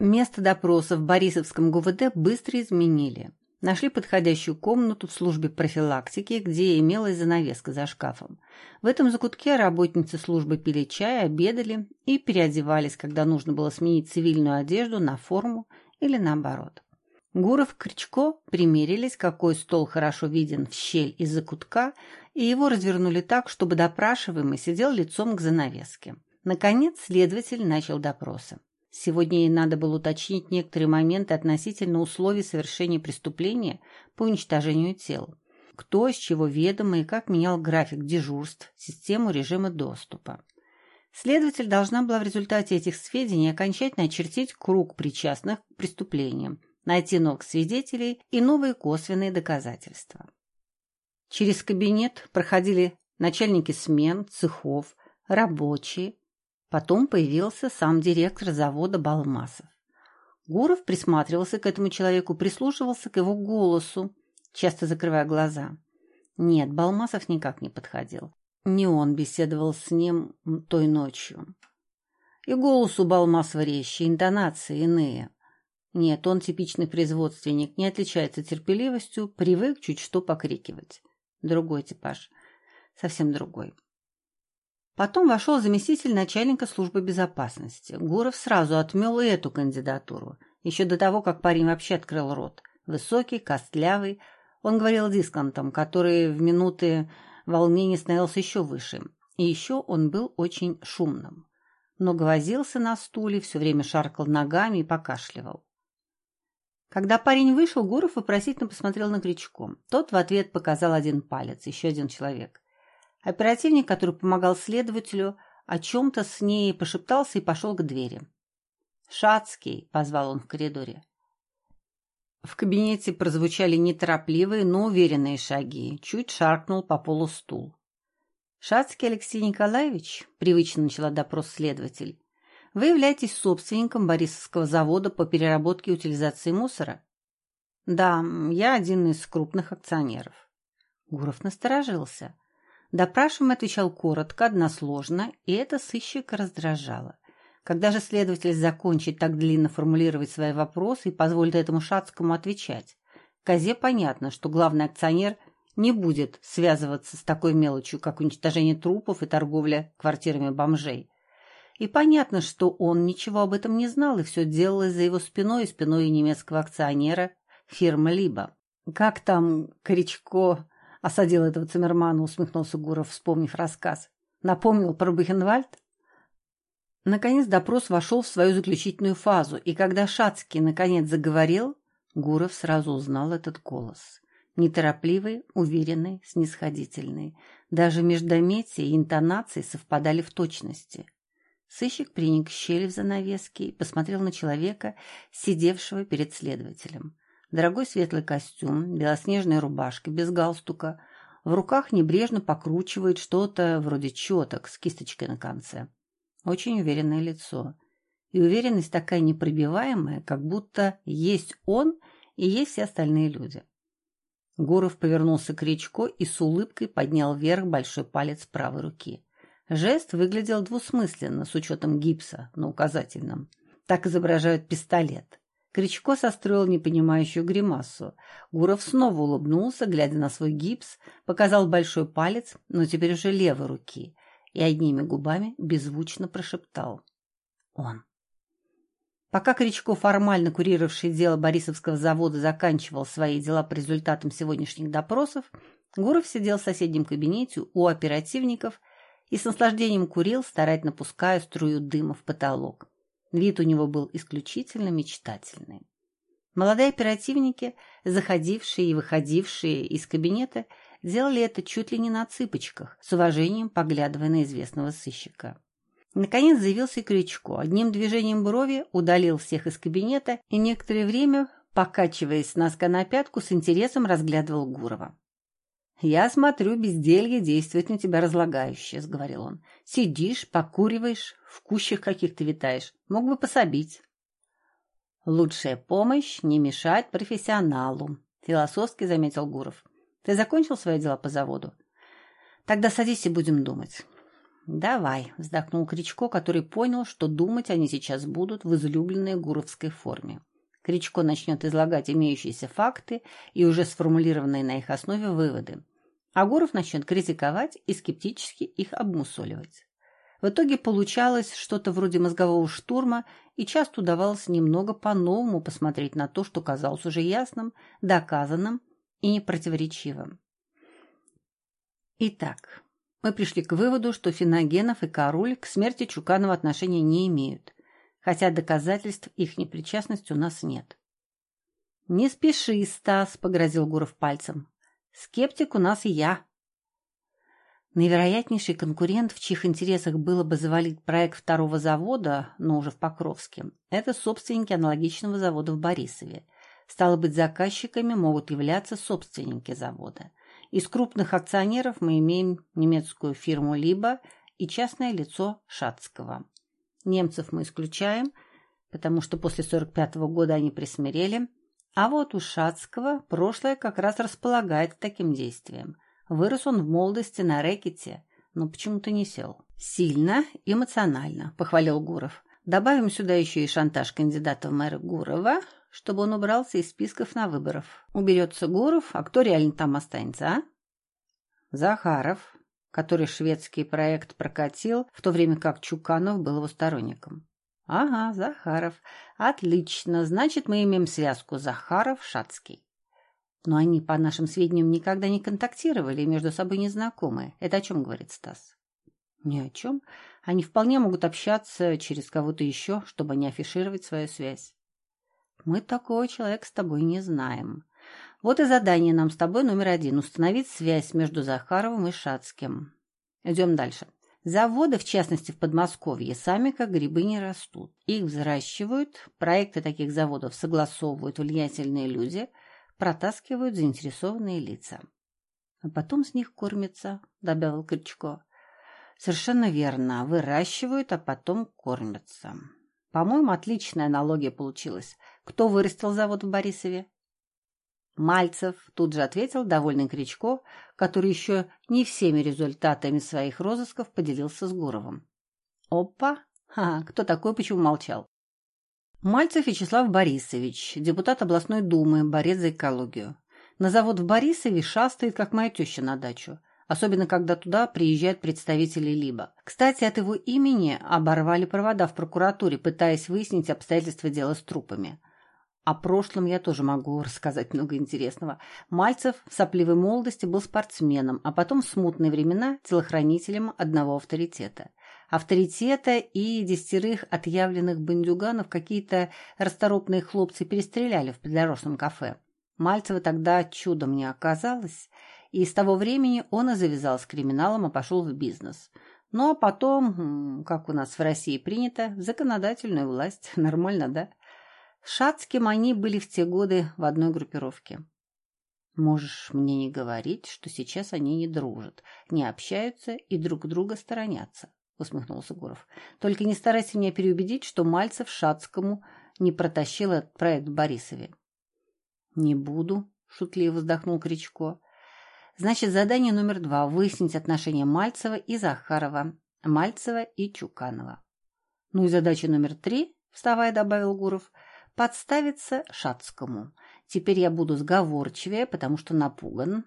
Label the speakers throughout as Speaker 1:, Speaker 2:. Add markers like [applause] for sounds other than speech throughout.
Speaker 1: Место допроса в Борисовском ГУВД быстро изменили. Нашли подходящую комнату в службе профилактики, где имелась занавеска за шкафом. В этом закутке работницы службы пили чай, обедали и переодевались, когда нужно было сменить цивильную одежду на форму или наоборот. Гуров и Кричко примерились, какой стол хорошо виден в щель из закутка, и его развернули так, чтобы допрашиваемый сидел лицом к занавеске. Наконец следователь начал допросы. Сегодня ей надо было уточнить некоторые моменты относительно условий совершения преступления по уничтожению тел. Кто, с чего ведомо и как менял график дежурств, систему режима доступа. Следователь должна была в результате этих сведений окончательно очертить круг причастных к преступлениям, найти новых свидетелей и новые косвенные доказательства. Через кабинет проходили начальники смен, цехов, рабочие, Потом появился сам директор завода Балмасов. Гуров присматривался к этому человеку, прислушивался к его голосу, часто закрывая глаза. Нет, Балмасов никак не подходил. Не он беседовал с ним той ночью. И голос у Балмасова резче, интонации иные. Нет, он типичный производственник, не отличается терпеливостью, привык чуть что покрикивать. Другой типаж, совсем другой. Потом вошел заместитель начальника службы безопасности. Гуров сразу отмел и эту кандидатуру, еще до того, как парень вообще открыл рот. Высокий, костлявый. Он говорил дисконтом, который в минуты волнения становился еще выше. И еще он был очень шумным. Много возился на стуле, все время шаркал ногами и покашливал. Когда парень вышел, Гуров вопросительно посмотрел на Кричко. Тот в ответ показал один палец, еще один человек. Оперативник, который помогал следователю, о чем-то с ней пошептался и пошел к двери. «Шацкий!» — позвал он в коридоре. В кабинете прозвучали неторопливые, но уверенные шаги. Чуть шаркнул по полу стул. «Шацкий Алексей Николаевич», — привычно начала допрос следователь, «вы являетесь собственником Борисовского завода по переработке и утилизации мусора?» «Да, я один из крупных акционеров». Гуров насторожился. Допрашиваемый отвечал коротко, односложно, и это сыщика раздражало. Когда же следователь закончит так длинно формулировать свои вопросы и позволит этому Шацкому отвечать? Козе понятно, что главный акционер не будет связываться с такой мелочью, как уничтожение трупов и торговля квартирами бомжей. И понятно, что он ничего об этом не знал, и все делалось за его спиной и спиной немецкого акционера фирмы «Либо». Как там Кричко — осадил этого Циммермана, усмехнулся Гуров, вспомнив рассказ. «Напомнил про Бухенвальд?» Наконец допрос вошел в свою заключительную фазу, и когда Шацкий наконец заговорил, Гуров сразу узнал этот голос. Неторопливый, уверенный, снисходительный. Даже междометие и интонации совпадали в точности. Сыщик приник щель в занавеске и посмотрел на человека, сидевшего перед следователем. Дорогой светлый костюм, белоснежная рубашка без галстука. В руках небрежно покручивает что-то вроде четок с кисточкой на конце. Очень уверенное лицо. И уверенность такая непробиваемая, как будто есть он и есть все остальные люди. Гуров повернулся к Речко и с улыбкой поднял вверх большой палец правой руки. Жест выглядел двусмысленно, с учетом гипса на указательном. Так изображают пистолет. Кричко состроил непонимающую гримасу. Гуров снова улыбнулся, глядя на свой гипс, показал большой палец, но теперь уже левой руки, и одними губами беззвучно прошептал. «Он». Пока Кричко, формально курировавший дело Борисовского завода, заканчивал свои дела по результатам сегодняшних допросов, Гуров сидел в соседнем кабинете у оперативников и с наслаждением курил, старательно пуская струю дыма в потолок. Вид у него был исключительно мечтательный. Молодые оперативники, заходившие и выходившие из кабинета, делали это чуть ли не на цыпочках, с уважением поглядывая на известного сыщика. Наконец заявился Крючко. Одним движением брови удалил всех из кабинета и некоторое время, покачиваясь с носка на пятку, с интересом разглядывал Гурова. «Я смотрю, безделье действует на тебя разлагающе», — сговорил он. «Сидишь, покуриваешь, в кущах каких-то витаешь. Мог бы пособить». «Лучшая помощь — не мешать профессионалу», — философски заметил Гуров. «Ты закончил свои дела по заводу? Тогда садись и будем думать». «Давай», — вздохнул Кричко, который понял, что думать они сейчас будут в излюбленной гуровской форме. Кричко начнет излагать имеющиеся факты и уже сформулированные на их основе выводы. А Гуров начнет критиковать и скептически их обмусоливать. В итоге получалось что-то вроде мозгового штурма, и часто удавалось немного по-новому посмотреть на то, что казалось уже ясным, доказанным и непротиворечивым. Итак, мы пришли к выводу, что Финогенов и Король к смерти Чуканова отношения не имеют, хотя доказательств их непричастности у нас нет. «Не спеши, Стас», — погрозил Гуров пальцем. «Скептик у нас и я». Наивероятнейший конкурент, в чьих интересах было бы завалить проект второго завода, но уже в Покровске, это собственники аналогичного завода в Борисове. Стало быть, заказчиками могут являться собственники завода. Из крупных акционеров мы имеем немецкую фирму «Либо» и частное лицо Шацкого. Немцев мы исключаем, потому что после 45 -го года они присмирели, а вот у Шацкого прошлое как раз располагает таким действием. Вырос он в молодости на рэкете, но почему-то не сел. «Сильно, эмоционально», — похвалил Гуров. «Добавим сюда еще и шантаж кандидата в мэры Гурова, чтобы он убрался из списков на выборов. Уберется Гуров, а кто реально там останется, а? Захаров, который шведский проект прокатил, в то время как Чуканов был его сторонником. Ага, Захаров. Отлично. Значит, мы имеем связку Захаров-Шацкий. Но они, по нашим сведениям, никогда не контактировали и между собой не знакомы. Это о чем говорит Стас? Ни о чем. Они вполне могут общаться через кого-то еще, чтобы не афишировать свою связь. Мы такого человека с тобой не знаем. Вот и задание нам с тобой номер один – установить связь между Захаровым и Шацким. Идем дальше. Заводы, в частности в Подмосковье, сами как грибы не растут. Их взращивают, проекты таких заводов согласовывают влиятельные люди, протаскивают заинтересованные лица. А потом с них кормятся, добавил Крючко. Совершенно верно, выращивают, а потом кормятся. По-моему, отличная аналогия получилась. Кто вырастил завод в Борисове? Мальцев тут же ответил довольный Кричко, который еще не всеми результатами своих розысков поделился с Гуровым. Опа! Ха, кто такой, почему молчал? Мальцев Вячеслав Борисович, депутат областной думы, борец за экологию. На завод в Борисове шастает, как моя теща на дачу особенно когда туда приезжают представители Либо. Кстати, от его имени оборвали провода в прокуратуре, пытаясь выяснить обстоятельства дела с трупами. О прошлом я тоже могу рассказать много интересного. Мальцев в сопливой молодости был спортсменом, а потом в смутные времена телохранителем одного авторитета. Авторитета и десятерых отъявленных бандюганов какие-то расторопные хлопцы перестреляли в придорожном кафе. Мальцева тогда чудом не оказалось, и с того времени он и завязал с криминалом и пошел в бизнес. Ну а потом, как у нас в России принято, законодательную власть. [laughs] Нормально, да? С Шацким они были в те годы в одной группировке. Можешь мне не говорить, что сейчас они не дружат, не общаются и друг друга сторонятся, усмехнулся Гуров. Только не старайся меня переубедить, что Мальцев Шацкому не протащил этот проект Борисове. Не буду, шутливо вздохнул Кричко. Значит, задание номер два – выяснить отношения Мальцева и Захарова, Мальцева и Чуканова. Ну и задача номер три, вставая, добавил Гуров, подставиться Шацкому. Теперь я буду сговорчивее, потому что напуган.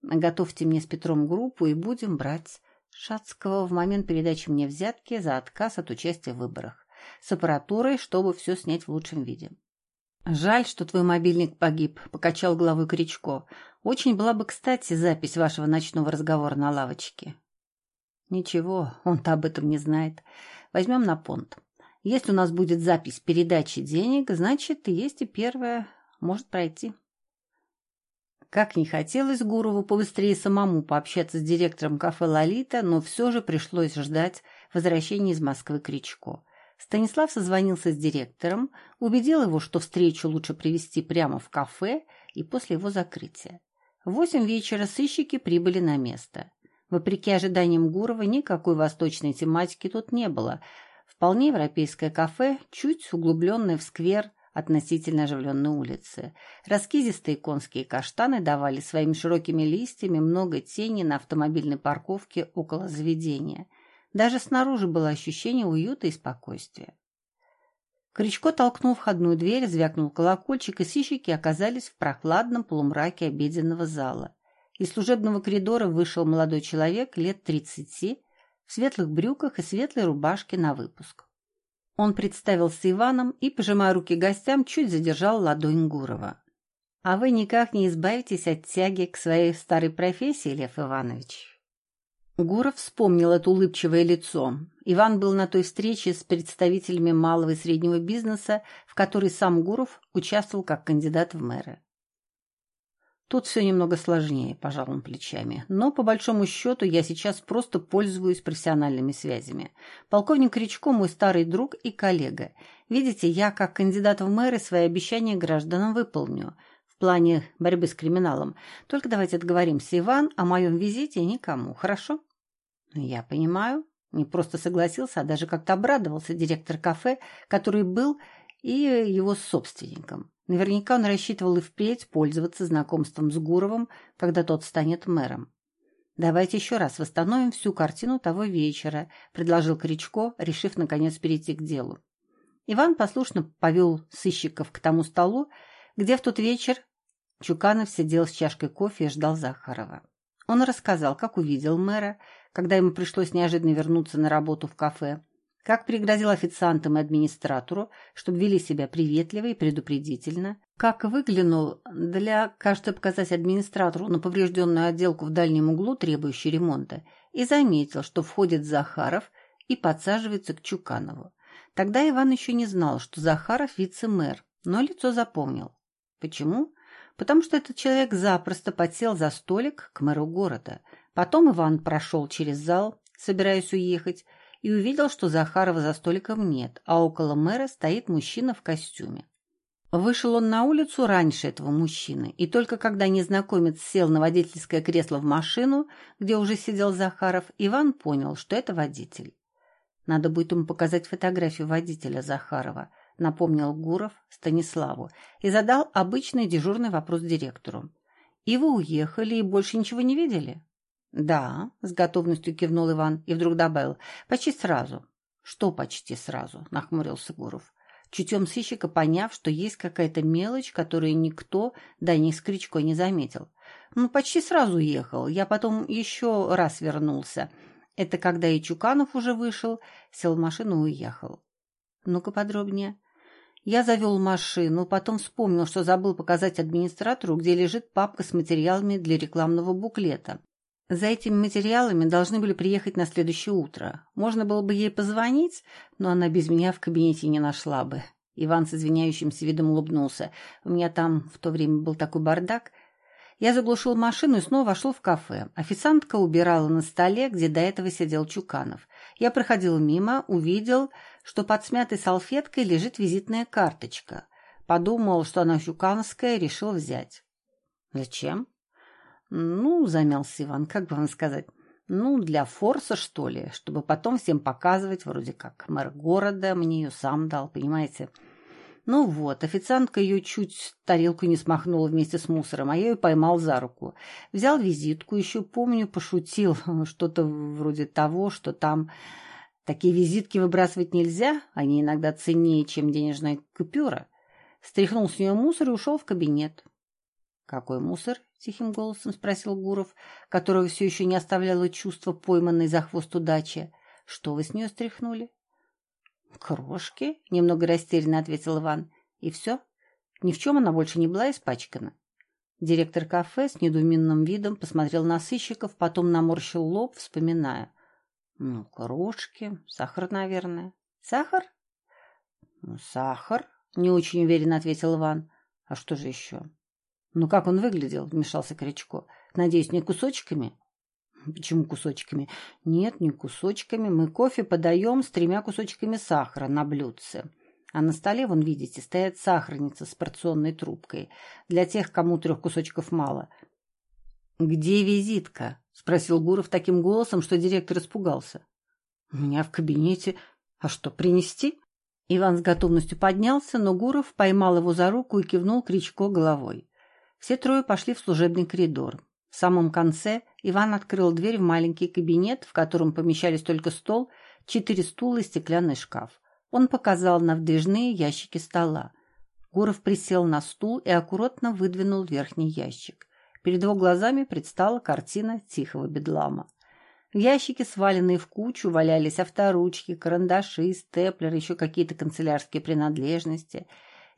Speaker 1: Готовьте мне с Петром группу и будем брать Шацкого в момент передачи мне взятки за отказ от участия в выборах. С аппаратурой, чтобы все снять в лучшем виде. «Жаль, что твой мобильник погиб», — покачал головой Кричко. «Очень была бы кстати запись вашего ночного разговора на лавочке». «Ничего, он-то об этом не знает. Возьмем на понт. Если у нас будет запись передачи денег, значит, есть и первая. Может пройти». Как не хотелось Гурову побыстрее самому пообщаться с директором кафе «Лолита», но все же пришлось ждать возвращения из Москвы Кричко. Станислав созвонился с директором, убедил его, что встречу лучше привести прямо в кафе и после его закрытия. В восемь вечера сыщики прибыли на место. Вопреки ожиданиям Гурова, никакой восточной тематики тут не было. Вполне европейское кафе, чуть углубленное в сквер относительно оживленной улицы. Раскизистые конские каштаны давали своими широкими листьями много тени на автомобильной парковке около заведения – Даже снаружи было ощущение уюта и спокойствия. Кричко толкнул входную дверь, звякнул колокольчик, и сыщики оказались в прохладном полумраке обеденного зала. Из служебного коридора вышел молодой человек лет тридцати, светлых брюках и светлой рубашке на выпуск. Он представился Иваном и, пожимая руки гостям, чуть задержал ладонь Гурова. «А вы никак не избавитесь от тяги к своей старой профессии, Лев Иванович?» Гуров вспомнил это улыбчивое лицо. Иван был на той встрече с представителями малого и среднего бизнеса, в которой сам Гуров участвовал как кандидат в мэры. Тут все немного сложнее, пожал он плечами. Но, по большому счету, я сейчас просто пользуюсь профессиональными связями. Полковник Кричко мой старый друг и коллега. Видите, я, как кандидат в мэры, свои обещания гражданам выполню. В плане борьбы с криминалом. Только давайте договоримся, Иван, о моем визите никому, хорошо? Я понимаю. Не просто согласился, а даже как-то обрадовался директор кафе, который был и его собственником. Наверняка он рассчитывал и впредь пользоваться знакомством с Гуровым, когда тот станет мэром. «Давайте еще раз восстановим всю картину того вечера», — предложил Кричко, решив, наконец, перейти к делу. Иван послушно повел сыщиков к тому столу, где в тот вечер Чуканов сидел с чашкой кофе и ждал Захарова. Он рассказал, как увидел мэра, когда ему пришлось неожиданно вернуться на работу в кафе, как пригрозил официантам и администратору, чтобы вели себя приветливо и предупредительно, как выглянул для, кажется, показать администратору на поврежденную отделку в дальнем углу, требующей ремонта, и заметил, что входит Захаров и подсаживается к Чуканову. Тогда Иван еще не знал, что Захаров вице-мэр, но лицо запомнил. Почему? Потому что этот человек запросто подсел за столик к мэру города. Потом Иван прошел через зал, собираясь уехать, и увидел, что Захарова за столиком нет, а около мэра стоит мужчина в костюме. Вышел он на улицу раньше этого мужчины, и только когда незнакомец сел на водительское кресло в машину, где уже сидел Захаров, Иван понял, что это водитель. Надо будет ему показать фотографию водителя Захарова, напомнил Гуров Станиславу и задал обычный дежурный вопрос директору. «И вы уехали и больше ничего не видели?» «Да», — с готовностью кивнул Иван и вдруг добавил, «почти сразу». «Что почти сразу?» — нахмурился Гуров. Чутьем сыщика поняв, что есть какая-то мелочь, которую никто, да ни с Кричко не заметил. «Ну, почти сразу уехал. Я потом еще раз вернулся. Это когда и Чуканов уже вышел, сел в машину и уехал». «Ну-ка подробнее». Я завел машину, потом вспомнил, что забыл показать администратору, где лежит папка с материалами для рекламного буклета. За этими материалами должны были приехать на следующее утро. Можно было бы ей позвонить, но она без меня в кабинете не нашла бы. Иван с извиняющимся видом улыбнулся. У меня там в то время был такой бардак. Я заглушил машину и снова вошел в кафе. Официантка убирала на столе, где до этого сидел Чуканов. Я проходил мимо, увидел, что под смятой салфеткой лежит визитная карточка. Подумал, что она чукановская, решил взять. «Зачем?» «Ну, — замялся Иван, — как бы вам сказать, ну, для форса, что ли, чтобы потом всем показывать, вроде как мэр города мне ее сам дал, понимаете?» Ну вот, официантка ее чуть тарелку не смахнула вместе с мусором, а я ее поймал за руку. Взял визитку, еще помню, пошутил, [laughs] что-то вроде того, что там такие визитки выбрасывать нельзя, они иногда ценнее, чем денежная купюра. Стряхнул с нее мусор и ушел в кабинет. «Какой мусор?» — тихим голосом спросил Гуров, которого все еще не оставляло чувство пойманной за хвост удачи. «Что вы с нее стряхнули?» «Крошки?» — немного растерянно ответил Иван. «И все? Ни в чем она больше не была испачкана?» Директор кафе с недоуменным видом посмотрел на сыщиков, потом наморщил лоб, вспоминая. «Ну, крошки, сахар, наверное». «Сахар?» «Ну, сахар», — не очень уверенно ответил Иван. «А что же еще?» «Ну как он выглядел?» — вмешался Кричко. «Надеюсь, не кусочками?» «Почему кусочками?» «Нет, не кусочками. Мы кофе подаем с тремя кусочками сахара на блюдце. А на столе, вон видите, стоит сахарница с порционной трубкой. Для тех, кому трех кусочков мало». «Где визитка?» — спросил Гуров таким голосом, что директор испугался. «У меня в кабинете. А что, принести?» Иван с готовностью поднялся, но Гуров поймал его за руку и кивнул Кричко головой. Все трое пошли в служебный коридор. В самом конце Иван открыл дверь в маленький кабинет, в котором помещались только стол, четыре стула и стеклянный шкаф. Он показал на вдвижные ящики стола. Гуров присел на стул и аккуратно выдвинул верхний ящик. Перед его глазами предстала картина тихого бедлама. В ящике, сваленные в кучу, валялись авторучки, карандаши, степлеры, еще какие-то канцелярские принадлежности.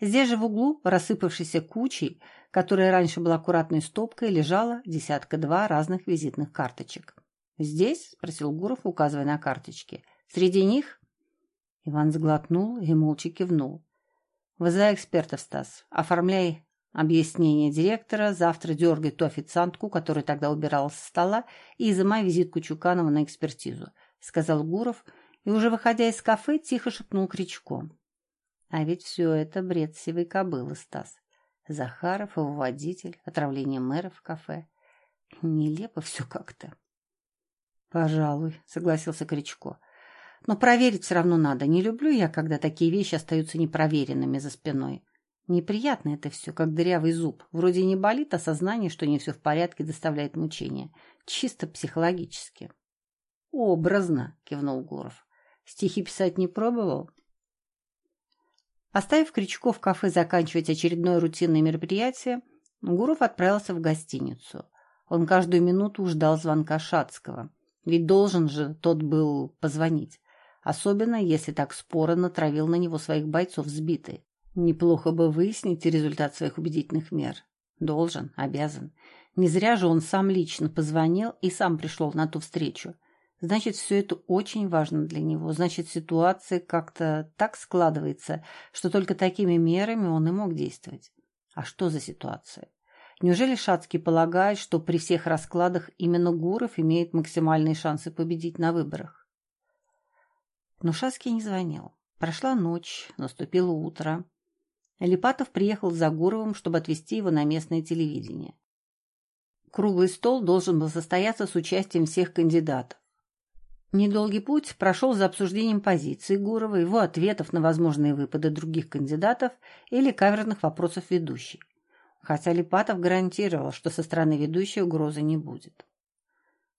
Speaker 1: Здесь же в углу, рассыпавшейся кучей, которая раньше была аккуратной стопкой, лежала десятка-два разных визитных карточек. «Здесь?» – спросил Гуров, указывая на карточки. «Среди них?» Иван сглотнул и молча кивнул. «Вызывай экспертов, Стас. Оформляй объяснение директора. Завтра дергай ту официантку, которая тогда убирала со стола, и изымай визитку Чуканова на экспертизу», — сказал Гуров, и уже выходя из кафе, тихо шепнул Кричко. «А ведь все это бред сивой кобылы, Стас. Захаров, его водитель, отравление мэра в кафе. Нелепо все как-то». «Пожалуй», — согласился Кричко. Но проверить все равно надо. Не люблю я, когда такие вещи остаются непроверенными за спиной. Неприятно это все, как дырявый зуб. Вроде не болит, а сознание, что не все в порядке, доставляет мучения. Чисто психологически. «Образно», — кивнул Гуров. «Стихи писать не пробовал?» Оставив Крючков в кафе заканчивать очередное рутинное мероприятие, Гуров отправился в гостиницу. Он каждую минуту ждал звонка Шацкого. Ведь должен же тот был позвонить. Особенно, если так споро натравил на него своих бойцов сбитый. Неплохо бы выяснить результат своих убедительных мер. Должен, обязан. Не зря же он сам лично позвонил и сам пришел на ту встречу. Значит, все это очень важно для него. Значит, ситуация как-то так складывается, что только такими мерами он и мог действовать. А что за ситуация? Неужели Шацкий полагает, что при всех раскладах именно Гуров имеет максимальные шансы победить на выборах? Но Шаский не звонил. Прошла ночь, наступило утро. Липатов приехал за Гуровым, чтобы отвезти его на местное телевидение. Круглый стол должен был состояться с участием всех кандидатов. Недолгий путь прошел за обсуждением позиции Гурова, его ответов на возможные выпады других кандидатов или каверных вопросов ведущей. Хотя Липатов гарантировал, что со стороны ведущей угрозы не будет.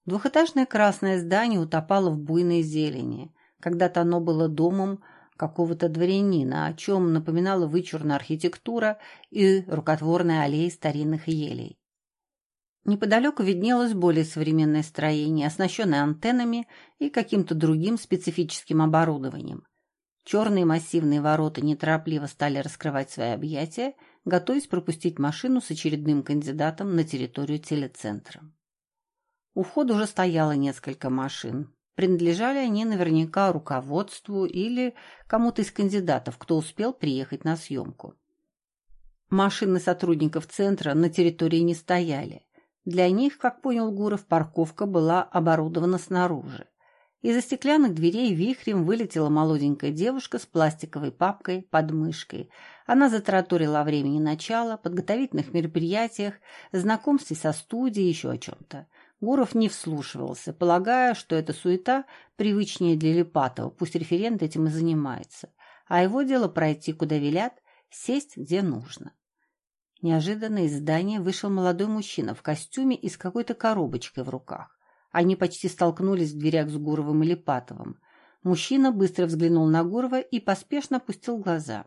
Speaker 1: Двухэтажное красное здание утопало в буйной зелени – когда-то оно было домом какого-то дворянина, о чем напоминала вычурная архитектура и рукотворная аллея старинных елей. Неподалеку виднелось более современное строение, оснащенное антеннами и каким-то другим специфическим оборудованием. Черные массивные ворота неторопливо стали раскрывать свои объятия, готовясь пропустить машину с очередным кандидатом на территорию телецентра. У входа уже стояло несколько машин. Принадлежали они наверняка руководству или кому-то из кандидатов, кто успел приехать на съемку. Машины сотрудников центра на территории не стояли. Для них, как понял Гуров, парковка была оборудована снаружи. Из-за стеклянных дверей вихрем вылетела молоденькая девушка с пластиковой папкой под мышкой. Она затараторила о времени начала, подготовительных мероприятиях, знакомстве со студией, еще о чем-то. Гуров не вслушивался, полагая, что эта суета привычнее для Липатова, пусть референт этим и занимается, а его дело пройти, куда велят, сесть, где нужно. Неожиданно из здания вышел молодой мужчина в костюме и с какой-то коробочкой в руках. Они почти столкнулись в дверях с Гуровым и Липатовым. Мужчина быстро взглянул на Гурова и поспешно опустил глаза.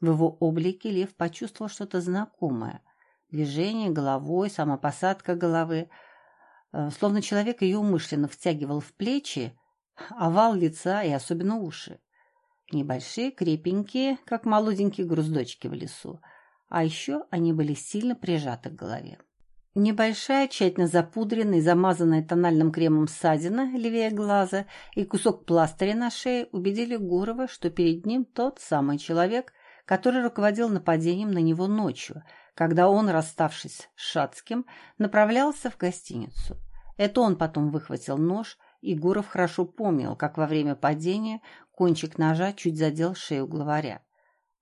Speaker 1: В его облике Лев почувствовал что-то знакомое. Движение головой, самопосадка головы – Э, словно человек ее умышленно втягивал в плечи, овал лица и особенно уши. Небольшие, крепенькие, как молоденькие груздочки в лесу, а еще они были сильно прижаты к голове. Небольшая, тщательно запудренная замазанная тональным кремом ссадина левее глаза и кусок пластыря на шее убедили Гурова, что перед ним тот самый человек, который руководил нападением на него ночью, когда он, расставшись с Шацким, направлялся в гостиницу. Это он потом выхватил нож, и Гуров хорошо помнил, как во время падения кончик ножа чуть задел шею главаря.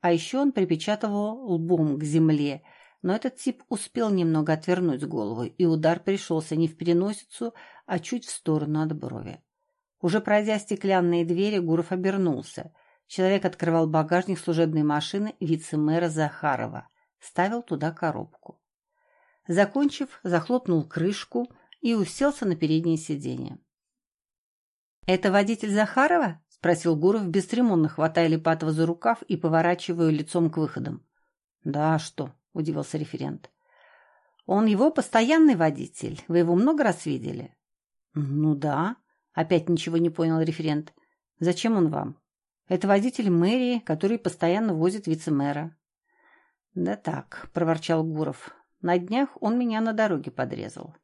Speaker 1: А еще он припечатывал лбом к земле, но этот тип успел немного отвернуть голову, и удар пришелся не в переносицу, а чуть в сторону от брови. Уже пройдя стеклянные двери, Гуров обернулся. Человек открывал багажник служебной машины вице-мэра Захарова – ставил туда коробку. Закончив, захлопнул крышку и уселся на переднее сиденье. «Это водитель Захарова?» – спросил Гуров, бесцеремонно хватая Липатова за рукав и поворачивая лицом к выходам. «Да, что?» – удивился референт. «Он его постоянный водитель. Вы его много раз видели?» «Ну да», – опять ничего не понял референт. «Зачем он вам?» «Это водитель мэрии, который постоянно возит вице-мэра». «Да так», – проворчал Гуров. «На днях он меня на дороге подрезал.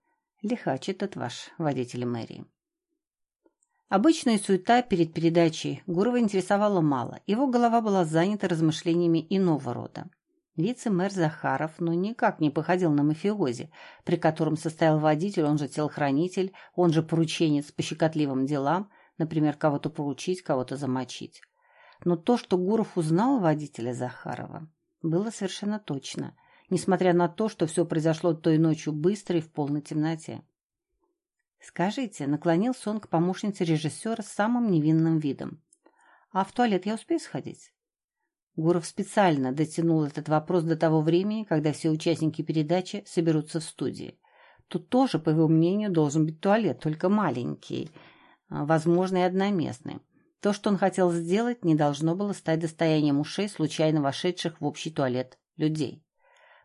Speaker 1: Лихач этот ваш водитель мэрии». Обычная суета перед передачей Гурова интересовала мало. Его голова была занята размышлениями иного рода. Вице-мэр Захаров, ну, никак не походил на мафиози, при котором состоял водитель, он же телохранитель, он же порученец по щекотливым делам, например, кого-то поручить, кого-то замочить. Но то, что Гуров узнал водителя Захарова, было совершенно точно, несмотря на то, что все произошло той ночью быстро и в полной темноте. «Скажите», — наклонился он к помощнице режиссера с самым невинным видом. «А в туалет я успею сходить?» Гуров специально дотянул этот вопрос до того времени, когда все участники передачи соберутся в студии. Тут тоже, по его мнению, должен быть туалет, только маленький, а, возможно, и одноместный. То, что он хотел сделать, не должно было стать достоянием ушей случайно вошедших в общий туалет людей.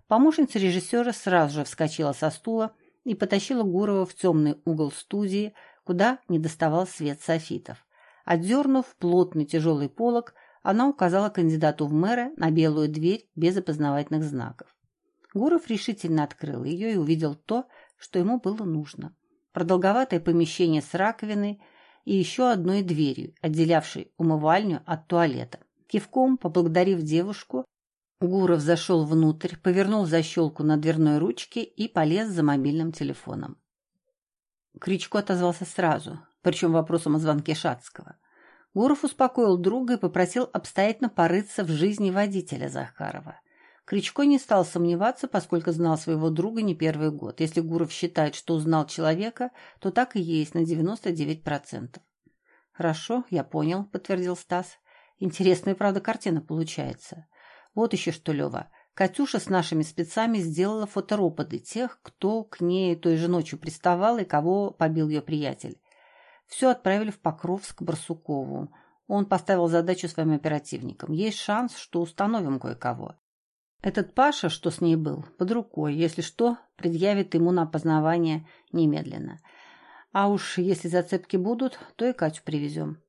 Speaker 1: Помощница режиссера сразу же вскочила со стула и потащила Гурова в темный угол студии, куда не доставал свет софитов. Отдернув плотный тяжелый полог, она указала кандидату в мэры на белую дверь без опознавательных знаков. Гуров решительно открыл ее и увидел то, что ему было нужно. Продолговатое помещение с раковиной и еще одной дверью, отделявшей умывальню от туалета. Кивком, поблагодарив девушку, Гуров зашел внутрь, повернул защелку на дверной ручке и полез за мобильным телефоном. Кричко отозвался сразу, причем вопросом о звонке Шацкого. Гуров успокоил друга и попросил обстоятельно порыться в жизни водителя Захарова. Кричко не стал сомневаться, поскольку знал своего друга не первый год. Если Гуров считает, что узнал человека, то так и есть на 99%. «Хорошо, я понял», — подтвердил Стас. «Интересная, правда, картина получается. Вот еще что, Лева. Катюша с нашими спецами сделала фотороподы тех, кто к ней той же ночью приставал и кого побил ее приятель. Все отправили в Покровск к Барсукову. Он поставил задачу своим оперативникам. Есть шанс, что установим кое-кого. Этот Паша, что с ней был, под рукой, если что, предъявит ему на опознавание немедленно. А уж если зацепки будут, то и Катю привезем.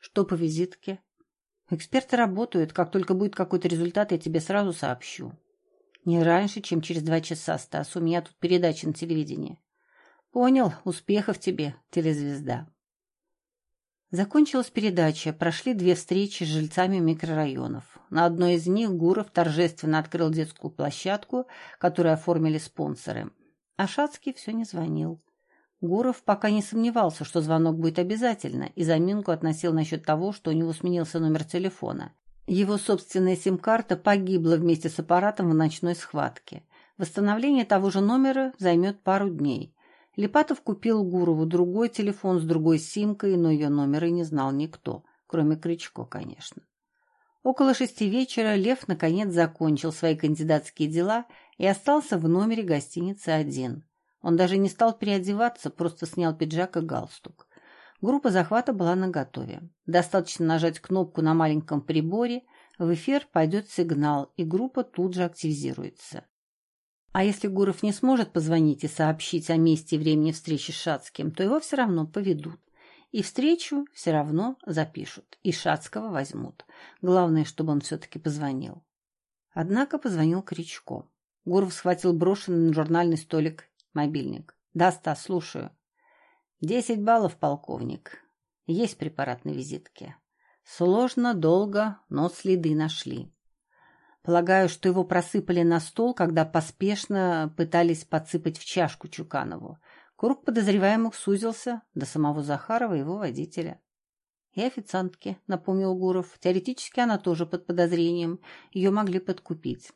Speaker 1: Что по визитке? Эксперты работают. Как только будет какой-то результат, я тебе сразу сообщу. Не раньше, чем через два часа, Стас. У меня тут передача на телевидении. Понял. Успехов тебе, телезвезда. Закончилась передача. Прошли две встречи с жильцами микрорайонов. На одной из них Гуров торжественно открыл детскую площадку, которую оформили спонсоры. А Шацкий все не звонил. Гуров пока не сомневался, что звонок будет обязательно, и заминку относил насчет того, что у него сменился номер телефона. Его собственная сим-карта погибла вместе с аппаратом в ночной схватке. Восстановление того же номера займет пару дней. Липатов купил Гурову другой телефон с другой симкой, но ее номера не знал никто, кроме Кричко, конечно. Около шести вечера Лев наконец закончил свои кандидатские дела и остался в номере гостиницы один – он даже не стал переодеваться, просто снял пиджак и галстук. Группа захвата была наготове. Достаточно нажать кнопку на маленьком приборе, в эфир пойдет сигнал, и группа тут же активизируется. А если Гуров не сможет позвонить и сообщить о месте и времени встречи с Шацким, то его все равно поведут. И встречу все равно запишут, и Шацкого возьмут. Главное, чтобы он все-таки позвонил. Однако позвонил Кричко. Гуров схватил брошенный на журнальный столик Мобильник. Да, Стас, слушаю. Десять баллов, полковник. Есть препарат на визитке. Сложно, долго, но следы нашли. Полагаю, что его просыпали на стол, когда поспешно пытались подсыпать в чашку Чуканову. Круг подозреваемых сузился до самого Захарова и его водителя. И официантки, напомнил Гуров. Теоретически она тоже под подозрением. Ее могли подкупить.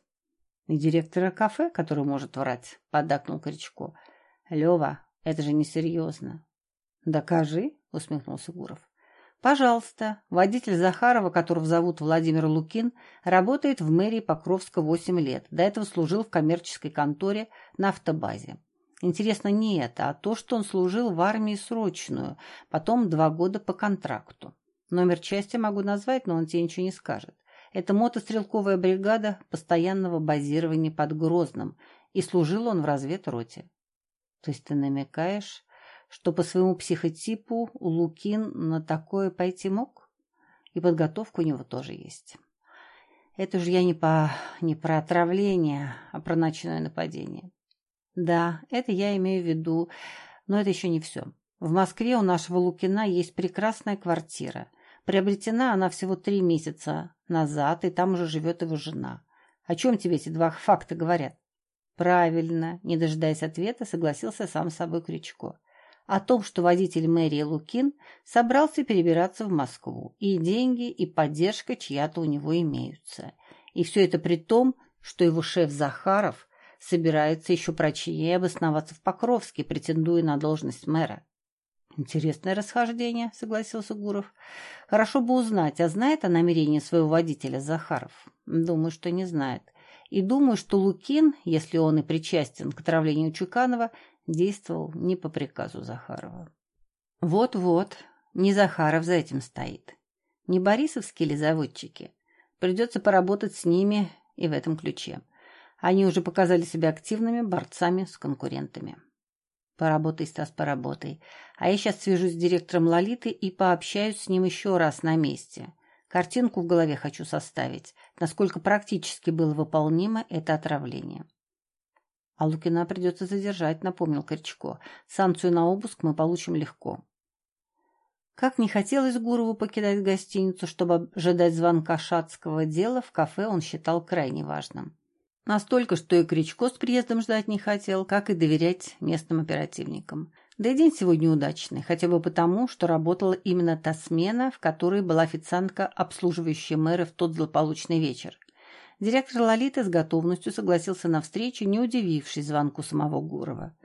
Speaker 1: И директора кафе, который может врать, поддакнул Кричко. Лева, это же несерьезно. Докажи, усмехнулся Гуров. Пожалуйста, водитель Захарова, которого зовут Владимир Лукин, работает в мэрии Покровска 8 лет. До этого служил в коммерческой конторе на автобазе. Интересно не это, а то, что он служил в армии срочную, потом два года по контракту. Номер части могу назвать, но он тебе ничего не скажет. Это мотострелковая бригада постоянного базирования под Грозным, и служил он в разведроте. То есть ты намекаешь, что по своему психотипу Лукин на такое пойти мог? И подготовка у него тоже есть. Это же я не, по, не про отравление, а про ночное нападение. Да, это я имею в виду, но это еще не все. В Москве у нашего Лукина есть прекрасная квартира. Приобретена она всего три месяца назад, и там уже живет его жена. О чем тебе эти два факта говорят? Правильно, не дожидаясь ответа, согласился сам с собой Крючко о том, что водитель мэрии Лукин собрался перебираться в Москву, и деньги, и поддержка чья-то у него имеются. И все это при том, что его шеф Захаров собирается еще прочнее обосноваться в Покровске, претендуя на должность мэра. «Интересное расхождение», — согласился Гуров. «Хорошо бы узнать, а знает о намерении своего водителя Захаров?» «Думаю, что не знает. И думаю, что Лукин, если он и причастен к отравлению Чуканова, действовал не по приказу Захарова. Вот-вот, не Захаров за этим стоит. Не борисовские ли заводчики? Придется поработать с ними и в этом ключе. Они уже показали себя активными борцами с конкурентами. Поработай, Стас, поработай. А я сейчас свяжусь с директором Лолиты и пообщаюсь с ним еще раз на месте. Картинку в голове хочу составить, насколько практически было выполнимо это отравление. А Лукина придется задержать, напомнил Корчко. Санкцию на обыск мы получим легко. Как не хотелось Гурову покидать гостиницу, чтобы ожидать звонка шатского дела, в кафе он считал крайне важным. Настолько, что и Кричко с приездом ждать не хотел, как и доверять местным оперативникам. Да и день сегодня удачный, хотя бы потому, что работала именно та смена, в которой была официантка, обслуживающая мэра в тот злополучный вечер. Директор Лолиты с готовностью согласился на встречу, не удивившись звонку самого Гурова.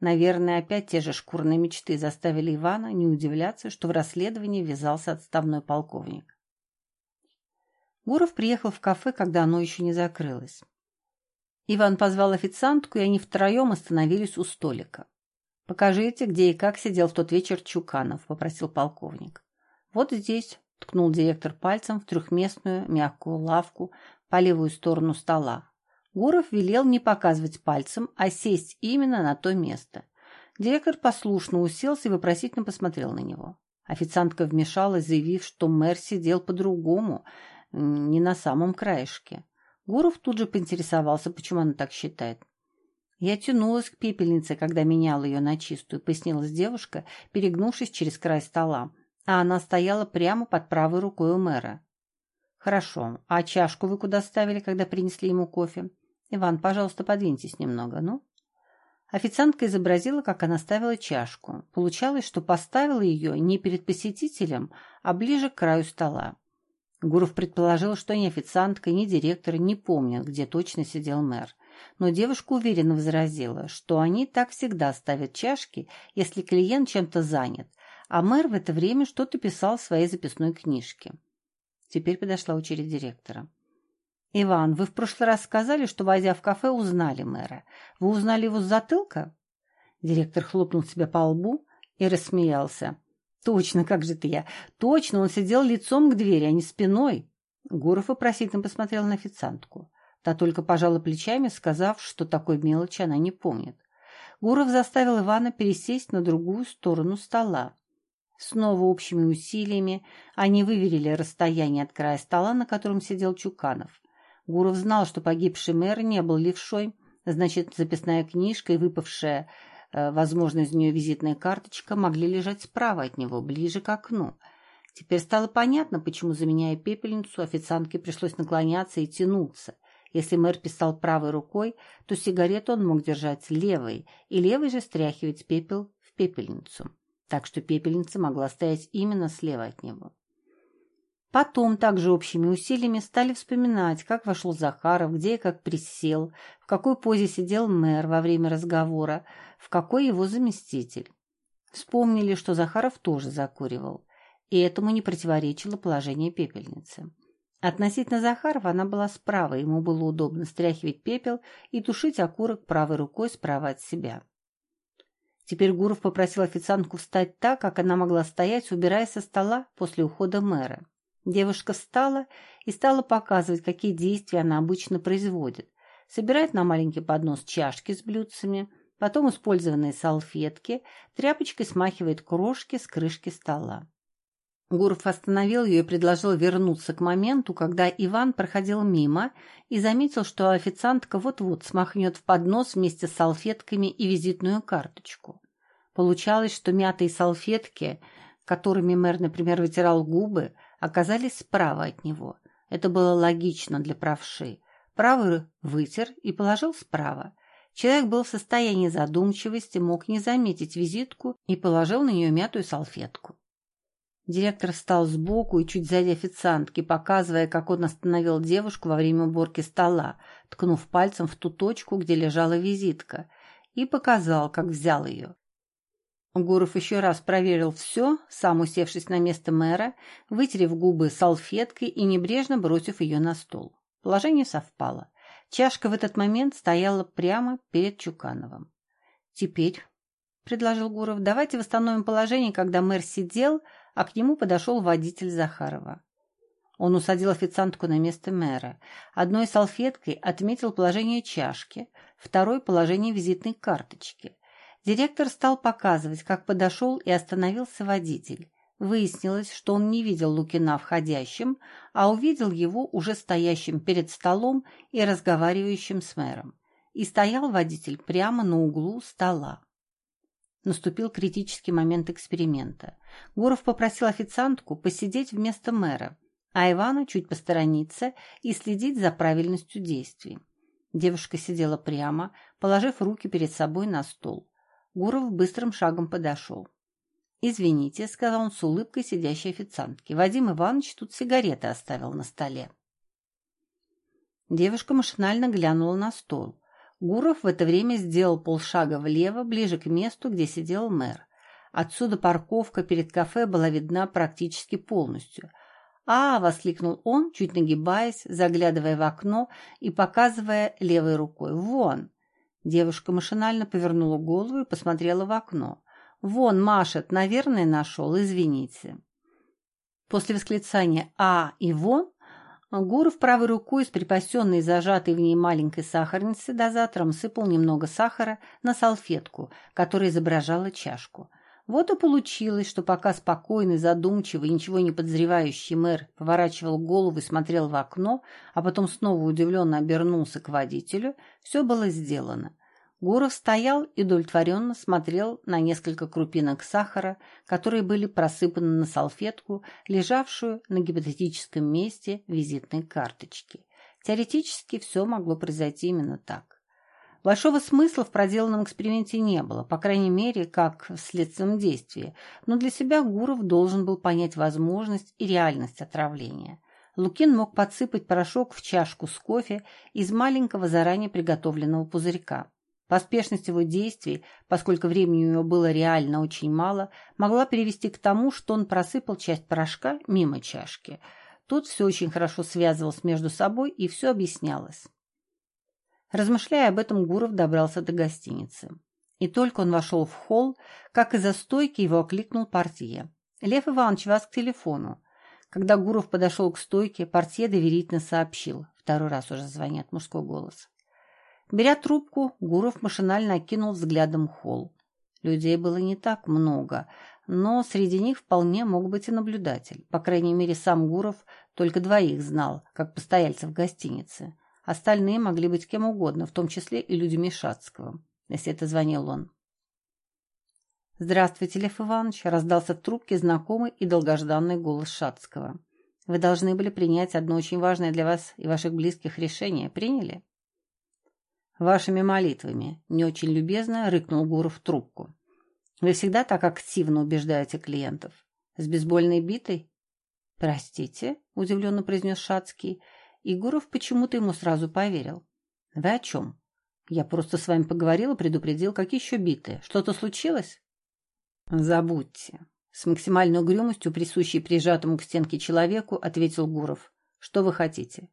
Speaker 1: Наверное, опять те же шкурные мечты заставили Ивана не удивляться, что в расследовании ввязался отставной полковник. Гуров приехал в кафе, когда оно еще не закрылось. Иван позвал официантку, и они втроем остановились у столика. «Покажите, где и как сидел в тот вечер Чуканов», — попросил полковник. «Вот здесь», — ткнул директор пальцем в трехместную мягкую лавку по левую сторону стола. Гуров велел не показывать пальцем, а сесть именно на то место. Директор послушно уселся и вопросительно посмотрел на него. Официантка вмешалась, заявив, что мэр сидел по-другому, не на самом краешке. Гуров тут же поинтересовался, почему она так считает. Я тянулась к пепельнице, когда меняла ее на чистую, пояснилась девушка, перегнувшись через край стола, а она стояла прямо под правой рукой у мэра. Хорошо. А чашку вы куда ставили, когда принесли ему кофе? Иван, пожалуйста, подвиньтесь немного, ну? Официантка изобразила, как она ставила чашку. Получалось, что поставила ее не перед посетителем, а ближе к краю стола. Гуров предположил, что ни официантка, ни директор не помнят, где точно сидел мэр. Но девушка уверенно возразила, что они так всегда ставят чашки, если клиент чем-то занят, а мэр в это время что-то писал в своей записной книжке. Теперь подошла очередь директора. «Иван, вы в прошлый раз сказали, что, войдя в кафе, узнали мэра. Вы узнали его с затылка?» Директор хлопнул себя по лбу и рассмеялся. «Точно, как же ты я! Точно, он сидел лицом к двери, а не спиной!» Гуров вопросительно посмотрел на официантку. Та только пожала плечами, сказав, что такой мелочи она не помнит. Гуров заставил Ивана пересесть на другую сторону стола. Снова общими усилиями они выверили расстояние от края стола, на котором сидел Чуканов. Гуров знал, что погибший мэр не был левшой, значит, записная книжка и выпавшая, возможно, из нее визитная карточка могли лежать справа от него, ближе к окну. Теперь стало понятно, почему, заменяя пепельницу, официантке пришлось наклоняться и тянуться. Если мэр писал правой рукой, то сигарету он мог держать левой, и левой же стряхивать пепел в пепельницу так что пепельница могла стоять именно слева от него. Потом также общими усилиями стали вспоминать, как вошел Захаров, где и как присел, в какой позе сидел мэр во время разговора, в какой его заместитель. Вспомнили, что Захаров тоже закуривал. и этому не противоречило положение пепельницы. Относительно Захарова она была справа, ему было удобно стряхивать пепел и тушить окурок правой рукой справа от себя. Теперь Гуров попросил официантку встать так, как она могла стоять, убирая со стола после ухода мэра. Девушка встала и стала показывать, какие действия она обычно производит. Собирает на маленький поднос чашки с блюдцами, потом использованные салфетки, тряпочкой смахивает крошки с крышки стола. Гуров остановил ее и предложил вернуться к моменту, когда Иван проходил мимо и заметил, что официантка вот-вот смахнет в поднос вместе с салфетками и визитную карточку. Получалось, что мятые салфетки, которыми мэр, например, вытирал губы, оказались справа от него. Это было логично для правши. Правый вытер и положил справа. Человек был в состоянии задумчивости, мог не заметить визитку и положил на нее мятую салфетку. Директор встал сбоку и чуть сзади официантки, показывая, как он остановил девушку во время уборки стола, ткнув пальцем в ту точку, где лежала визитка, и показал, как взял ее. Гуров еще раз проверил все, сам усевшись на место мэра, вытерев губы салфеткой и небрежно бросив ее на стол. Положение совпало. Чашка в этот момент стояла прямо перед Чукановым. «Теперь», — предложил Гуров, — «давайте восстановим положение, когда мэр сидел, а к нему подошел водитель Захарова. Он усадил официантку на место мэра. Одной салфеткой отметил положение чашки, второй – положение визитной карточки. Директор стал показывать, как подошел и остановился водитель. Выяснилось, что он не видел Лукина входящим, а увидел его уже стоящим перед столом и разговаривающим с мэром. И стоял водитель прямо на углу стола. Наступил критический момент эксперимента. Гуров попросил официантку посидеть вместо мэра, а Ивана чуть посторониться и следить за правильностью действий. Девушка сидела прямо, положив руки перед собой на стол. Гуров быстрым шагом подошел. «Извините», — сказал он с улыбкой сидящей официантки. «Вадим Иванович тут сигареты оставил на столе». Девушка машинально глянула на стол. Гуров в это время сделал полшага влево, ближе к месту, где сидел мэр. Отсюда парковка перед кафе была видна практически полностью. «А!» — воскликнул он, чуть нагибаясь, заглядывая в окно и показывая левой рукой. «Вон!» Девушка машинально повернула голову и посмотрела в окно. «Вон, машет, наверное, нашел, извините». После восклицания «А» и «Вон» Гуров правой рукой с припасенной зажатой в ней маленькой сахарницы дозатором сыпал немного сахара на салфетку, которая изображала чашку. Вот и получилось, что пока спокойный, задумчивый, ничего не подозревающий мэр поворачивал голову и смотрел в окно, а потом снова удивленно обернулся к водителю, все было сделано. Гуров стоял и удовлетворенно смотрел на несколько крупинок сахара, которые были просыпаны на салфетку, лежавшую на гипотетическом месте визитной карточки. Теоретически все могло произойти именно так. Большого смысла в проделанном эксперименте не было, по крайней мере, как в следственном действии, но для себя Гуров должен был понять возможность и реальность отравления. Лукин мог подсыпать порошок в чашку с кофе из маленького заранее приготовленного пузырька. Поспешность его действий, поскольку времени у него было реально очень мало, могла привести к тому, что он просыпал часть порошка мимо чашки. Тут все очень хорошо связывалось между собой и все объяснялось. Размышляя об этом, Гуров добрался до гостиницы. И только он вошел в холл, как из-за стойки его окликнул портье. «Лев Иванович, вас к телефону». Когда Гуров подошел к стойке, портье доверительно сообщил. Второй раз уже звонит мужской голос. Беря трубку, Гуров машинально окинул взглядом холл. Людей было не так много, но среди них вполне мог быть и наблюдатель. По крайней мере, сам Гуров только двоих знал, как постояльцев гостиницы. Остальные могли быть кем угодно, в том числе и людьми Шацкого, если это звонил он. «Здравствуйте, Лев Иванович!» – раздался в трубке знакомый и долгожданный голос Шацкого. «Вы должны были принять одно очень важное для вас и ваших близких решение. Приняли?» «Вашими молитвами», — не очень любезно рыкнул Гуров в трубку. «Вы всегда так активно убеждаете клиентов. С бейсбольной битой?» «Простите», — удивленно произнес Шацкий, и Гуров почему-то ему сразу поверил. «Вы о чем?» «Я просто с вами поговорил и предупредил, какие еще биты. Что-то случилось?» «Забудьте». С максимальной угрюмостью, присущей прижатому к стенке человеку, ответил Гуров. «Что вы хотите?»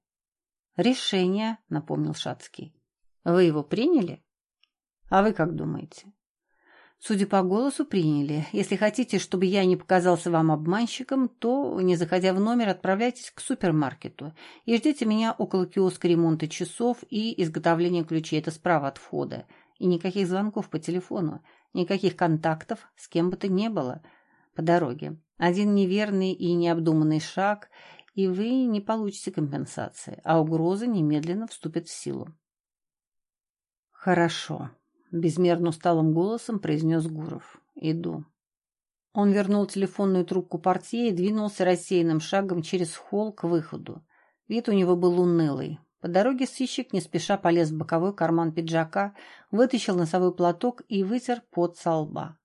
Speaker 1: «Решение», — напомнил Шацкий. «Вы его приняли?» «А вы как думаете?» «Судя по голосу, приняли. Если хотите, чтобы я не показался вам обманщиком, то, не заходя в номер, отправляйтесь к супермаркету и ждите меня около киоска ремонта часов и изготовления ключей. Это справа от входа. И никаких звонков по телефону, никаких контактов с кем бы то ни было по дороге. Один неверный и необдуманный шаг, и вы не получите компенсации, а угроза немедленно вступит в силу. «Хорошо», — безмерно усталым голосом произнес Гуров. «Иду». Он вернул телефонную трубку портье и двинулся рассеянным шагом через холл к выходу. Вид у него был унылый. По дороге сыщик не спеша полез в боковой карман пиджака, вытащил носовой платок и вытер пот со лба.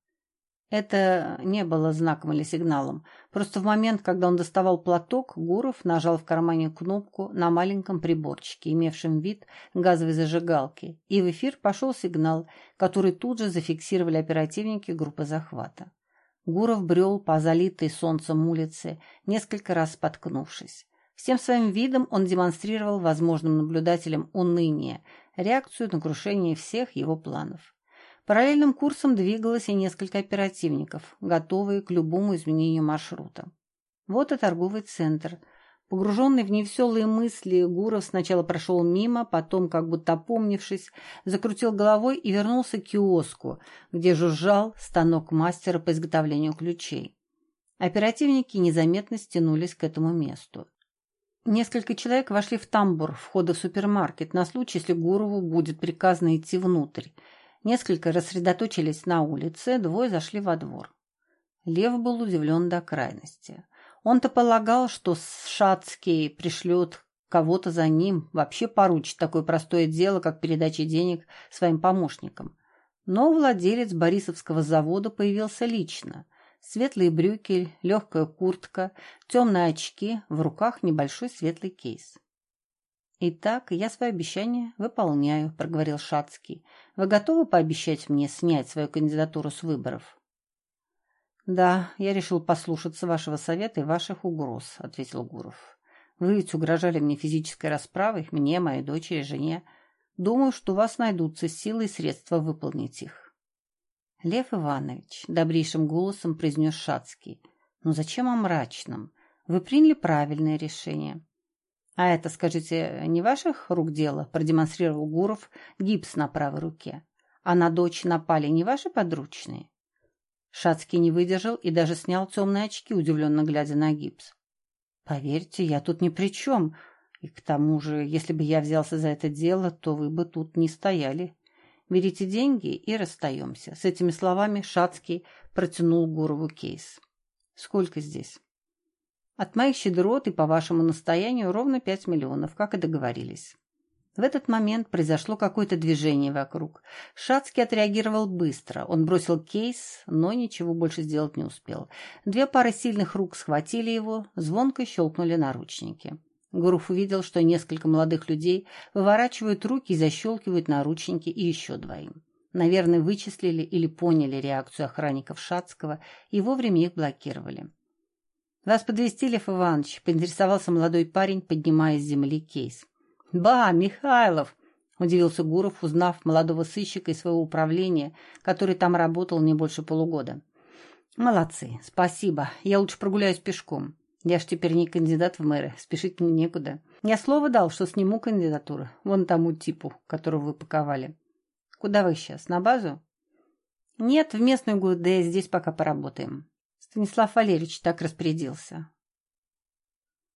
Speaker 1: Это не было знаком или сигналом. Просто в момент, когда он доставал платок, Гуров нажал в кармане кнопку на маленьком приборчике, имевшем вид газовой зажигалки, и в эфир пошел сигнал, который тут же зафиксировали оперативники группы захвата. Гуров брел по залитой солнцем улице, несколько раз споткнувшись. Всем своим видом он демонстрировал возможным наблюдателям уныние, реакцию на крушение всех его планов. Параллельным курсом двигалось и несколько оперативников, готовые к любому изменению маршрута. Вот и торговый центр. Погруженный в невеселые мысли, Гуров сначала прошел мимо, потом, как будто опомнившись, закрутил головой и вернулся к киоску, где жужжал станок мастера по изготовлению ключей. Оперативники незаметно стянулись к этому месту. Несколько человек вошли в тамбур входа в супермаркет на случай, если Гурову будет приказано идти внутрь, Несколько рассредоточились на улице, двое зашли во двор. Лев был удивлен до крайности. Он-то полагал, что Шацкий пришлет кого-то за ним, вообще поручит такое простое дело, как передача денег своим помощникам. Но владелец Борисовского завода появился лично. Светлые брюки, легкая куртка, темные очки, в руках небольшой светлый кейс. «Итак, я свое обещание выполняю», — проговорил Шацкий. «Вы готовы пообещать мне снять свою кандидатуру с выборов?» «Да, я решил послушаться вашего совета и ваших угроз», — ответил Гуров. «Вы ведь угрожали мне физической расправой, мне, моей дочери, жене. Думаю, что у вас найдутся силы и средства выполнить их». «Лев Иванович», — добрейшим голосом произнес Шацкий, — «ну зачем о мрачном? Вы приняли правильное решение». «А это, скажите, не ваших рук дело?» – продемонстрировал Гуров гипс на правой руке. «А на дочь напали не ваши подручные?» Шацкий не выдержал и даже снял темные очки, удивленно глядя на гипс. «Поверьте, я тут ни при чем. И к тому же, если бы я взялся за это дело, то вы бы тут не стояли. Берите деньги и расстаемся». С этими словами Шацкий протянул Гурову кейс. «Сколько здесь?» От моих щедрот и по вашему настоянию ровно пять миллионов, как и договорились. В этот момент произошло какое-то движение вокруг. Шацкий отреагировал быстро. Он бросил кейс, но ничего больше сделать не успел. Две пары сильных рук схватили его, звонко щелкнули наручники. Гуров увидел, что несколько молодых людей выворачивают руки и защелкивают наручники и еще двоим. Наверное, вычислили или поняли реакцию охранников Шацкого и вовремя их блокировали. «Вас подвести, Лев Иванович?» — поинтересовался молодой парень, поднимая с земли кейс. «Ба, Михайлов!» — удивился Гуров, узнав молодого сыщика из своего управления, который там работал не больше полугода. «Молодцы, спасибо. Я лучше прогуляюсь пешком. Я ж теперь не кандидат в мэры, спешить мне некуда. Я слово дал, что сниму кандидатуру, вон тому типу, которого вы паковали. Куда вы сейчас, на базу?» «Нет, в местную ГУД, здесь пока поработаем». Станислав Валерьевич так распорядился.